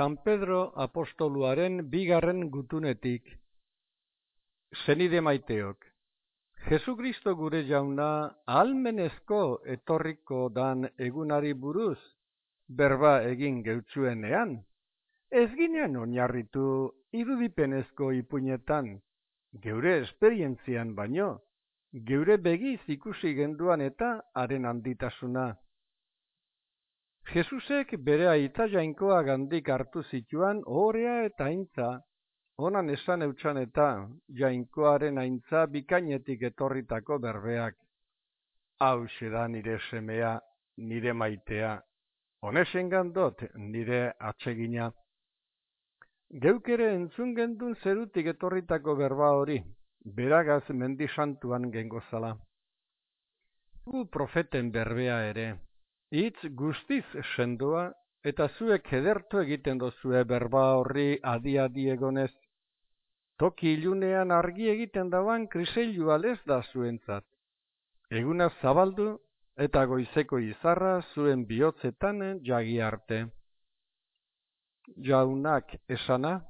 San Pedro apostoluaren bigarren gutunetik. Zenide maiteok. Jesu Kristo gure jauna almenezko etorriko dan egunari buruz berba egin geutsuenean. Ez ginean oinarritu irudipenezko ipuinetan, geure esperientzian baino, geure begiz ikusi genduan eta haren handitasuna. Jesusek bere aita jainkoa gandik hartu zituan orea eta aintza, onan esan eutxan eta jainkoaren aintza bikainetik etorritako berbeak. Hau da nire semea, nire maitea, honesen gandot nire atsegina. Geukere entzun gendun zerutik etorritako berba hori, beragaz mendisantuan gengozala. Gu profeten berbea ere, hitz guztiz sendoa, eta zuek edertu egiten dozue berba horri adi-adi egonez. Toki ilunean argi egiten daban kriseilu alez da zuentzat. Eguna zabaldu eta goizeko izarra zuen bihotzetan jagi arte. Jaunak esana,